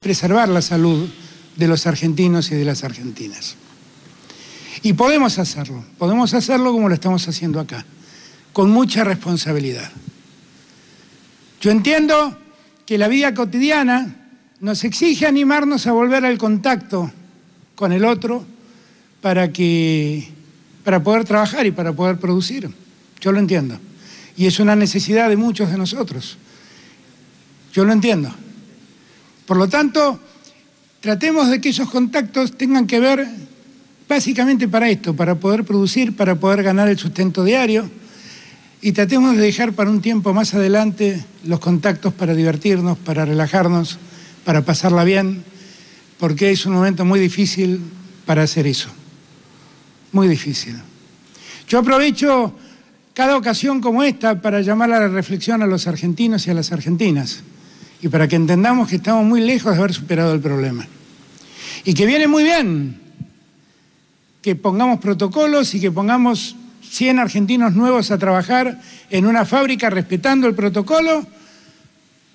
preservar la salud de los argentinos y de las argentinas. Y podemos hacerlo, podemos hacerlo como lo estamos haciendo acá, con mucha responsabilidad. Yo entiendo que la vida cotidiana nos exige animarnos a volver al contacto con el otro para, que, para poder trabajar y para poder producir. Yo lo entiendo. Y es una necesidad de muchos de nosotros. Yo lo entiendo. Por lo tanto, tratemos de que esos contactos tengan que ver básicamente para esto, para poder producir, para poder ganar el sustento diario, y tratemos de dejar para un tiempo más adelante los contactos para divertirnos, para relajarnos, para pasarla bien, porque es un momento muy difícil para hacer eso. Muy difícil. Yo aprovecho cada ocasión como esta para llamar a la reflexión a los argentinos y a las argentinas y para que entendamos que estamos muy lejos de haber superado el problema. Y que viene muy bien que pongamos protocolos y que pongamos 100 argentinos nuevos a trabajar en una fábrica respetando el protocolo,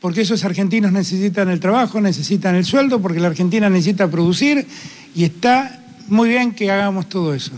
porque esos argentinos necesitan el trabajo, necesitan el sueldo, porque la Argentina necesita producir y está muy bien que hagamos todo eso.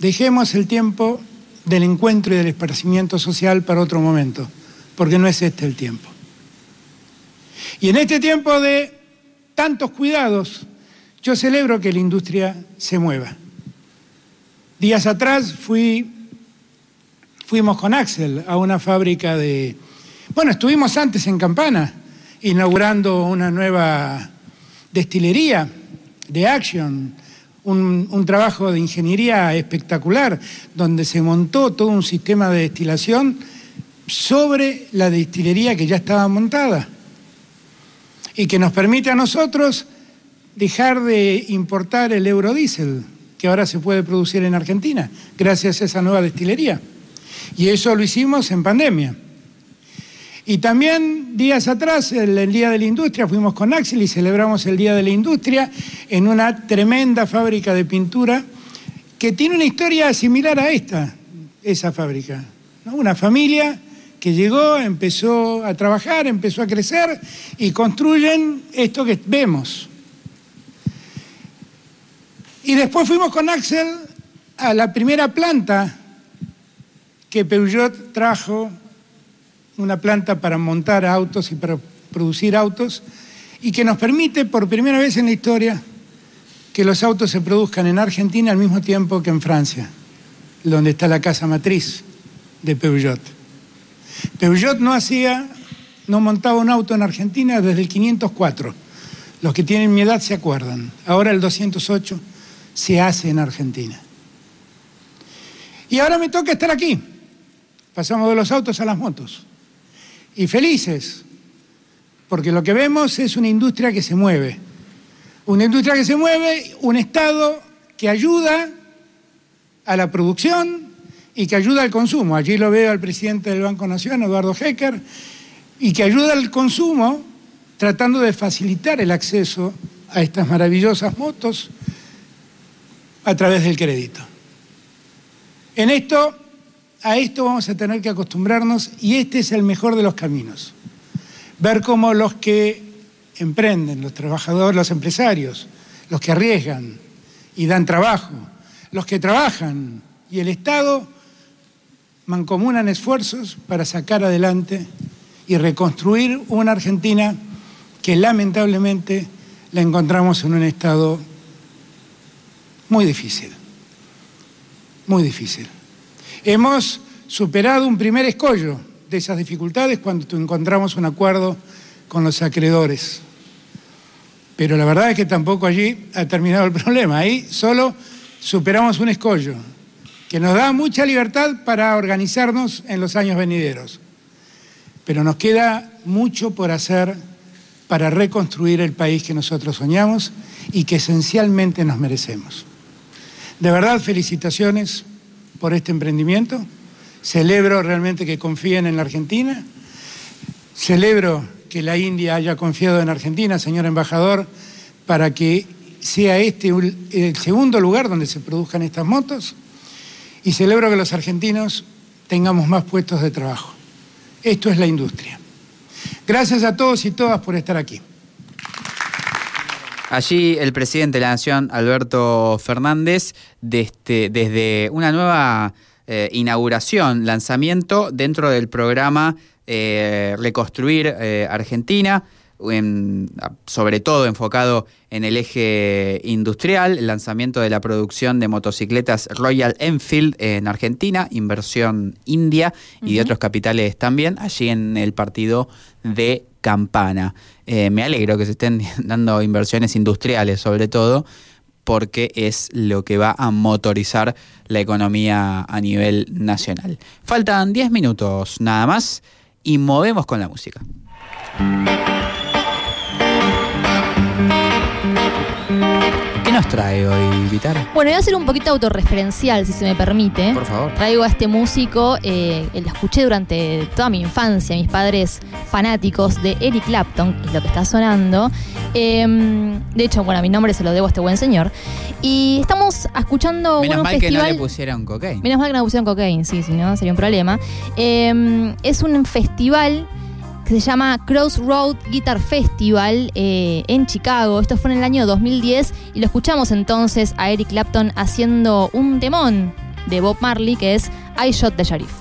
Dejemos el tiempo del encuentro y del esparcimiento social para otro momento, porque no es este el tiempo. Y en este tiempo de tantos cuidados, yo celebro que la industria se mueva. Días atrás fui, fuimos con Axel a una fábrica de... Bueno, estuvimos antes en Campana, inaugurando una nueva destilería de Action, un, trabajo de ingeniería espectacular, donde se montó todo un sistema de destilación sobre la destilería que ya estaba montada y que nos permite a nosotros dejar de importar el eurodiesel, que ahora se puede producir en Argentina, gracias a esa nueva destilería. Y eso lo hicimos en pandemia. Y también días atrás, el, Día de la Industria, fuimos con Axel y celebramos el Día de la Industria en una tremenda fábrica de pintura que tiene una historia similar a esta, esa fábrica. Una familia que llegó, empezó a trabajar, empezó a crecer y construyen esto que vemos. Y después fuimos con Axel a la primera planta que Peugeot trajo, una planta para montar autos y para producir autos, y que nos permite por primera vez en la historia que los autos se produzcan en Argentina al mismo tiempo que en Francia, donde está la casa matriz de Peugeot. Peugeot no hacía, no montaba un auto en Argentina desde el 504. Los que tienen mi edad se acuerdan. Ahora el 208 se hace en Argentina. Y ahora me toca estar aquí. Pasamos de los autos a las motos. Y felices, porque lo que vemos es una industria que se mueve. Una industria que se mueve, un Estado que ayuda a la producción, y que ayuda al consumo. Allí lo veo al presidente del Banco Nacional, Eduardo Hecker, y que ayuda al consumo tratando de facilitar el acceso a estas maravillosas motos a través del crédito. En esto, a esto vamos a tener que acostumbrarnos y este es el mejor de los caminos. Ver cómo los que emprenden, los trabajadores, los empresarios, los que arriesgan y dan trabajo, los que trabajan y el Estado mancomunan esfuerzos para sacar adelante y reconstruir una Argentina que lamentablemente la encontramos en un estado muy difícil, muy difícil. Hemos superado un primer escollo de esas dificultades cuando encontramos un acuerdo con los acreedores. Pero la verdad es que tampoco allí ha terminado el problema. Ahí solo superamos un escollo que nos da mucha libertad para organizarnos en los años venideros. Pero nos queda mucho por hacer para reconstruir el país que nosotros soñamos y que esencialmente nos merecemos. De verdad, felicitaciones por este emprendimiento. Celebro realmente que confíen en la Argentina. Celebro que la India haya confiado en Argentina, señor embajador, para que sea este el segundo lugar donde se produzcan estas motos y celebro que los argentinos tengamos más puestos de trabajo. Esto es la industria. Gracias a todos y todas por estar aquí. Allí el presidente de la Nación, Alberto Fernández, desde, desde una nueva eh, inauguración, lanzamiento dentro del programa eh, Reconstruir eh, Argentina, sobre todo enfocado en el eje industrial, el lanzamiento de la producción de motocicletas Royal Enfield en Argentina, inversión india y de otros capitales también, allí en el partido de Campana. Eh, me alegro que se estén dando inversiones industriales sobre todo porque es lo que va a motorizar la economía a nivel nacional. Faltan 10 minutos nada más y movemos con la música. Trae hoy, Vitar? Bueno, voy a ser un poquito autorreferencial, si se me permite. Por favor. Traigo a este músico, eh, lo escuché durante toda mi infancia, mis padres fanáticos de Eric Clapton, es lo que está sonando. Em, de hecho, bueno, mi nombre se lo debo a este buen señor. Y estamos escuchando Menos mal festival... que no le pusieron cocaine. Menos mal que no pusieron cocaine, sí, si no sería un problema. Em, es un festival se llama Crossroad Guitar Festival eh, en Chicago. Esto fue en el año 2010 y lo escuchamos entonces a Eric Clapton haciendo un temón de Bob Marley que es I Shot the Sheriff.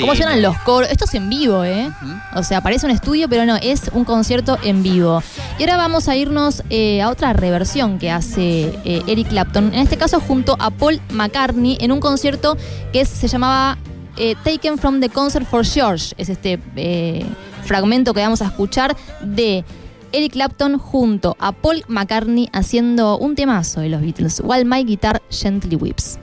¿Cómo suenan los coros? Esto es en vivo, ¿eh? O sea, parece un estudio, pero no, es un concierto en vivo. Y ahora vamos a irnos eh, a otra reversión que hace eh, Eric Clapton, en este caso junto a Paul McCartney, en un concierto que se llamaba eh, Taken from the Concert for George. Es este fragmento que vamos a escuchar de Eric Clapton junto a Paul McCartney haciendo un temazo de los Beatles, While My Guitar Gently Whips.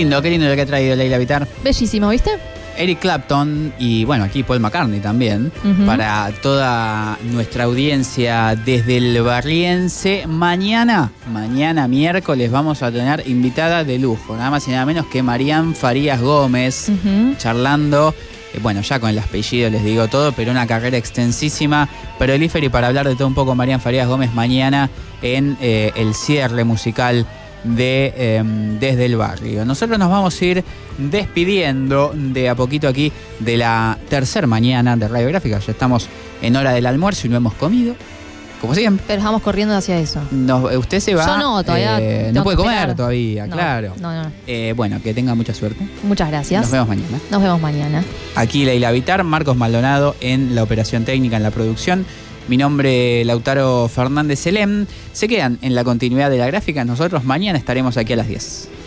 Lindo, qué lindo lo que ha traído Leila Vitar. Bellísimo, ¿viste? Eric Clapton y bueno, aquí Paul McCartney también, para toda nuestra audiencia desde el Barriense. Mañana, mañana miércoles, vamos a tener invitada de lujo, nada más y nada menos que Marían Farías Gómez, charlando. eh, Bueno, ya con el apellido les digo todo, pero una carrera extensísima, prolífera y para hablar de todo un poco, Marían Farías Gómez mañana en eh, el cierre musical de eh, Desde el Barrio. Nosotros nos vamos a ir despidiendo de a poquito aquí de la tercer mañana de Radiográfica. Ya estamos en hora del almuerzo y no hemos comido, como siempre. Pero vamos corriendo hacia eso. Nos- usted se va. Yo no, todavía eh, no puede comer esperar. todavía, No, claro. No, no. Eh, bueno, que tenga mucha suerte. Muchas gracias. Nos vemos mañana. Nos vemos mañana. Aquí Leila Vitar, Marcos Maldonado en la operación técnica, en la producción. Mi nombre Lautaro Fernández Selem. Se quedan en la continuidad de la gráfica. Nosotros mañana estaremos aquí a las 10.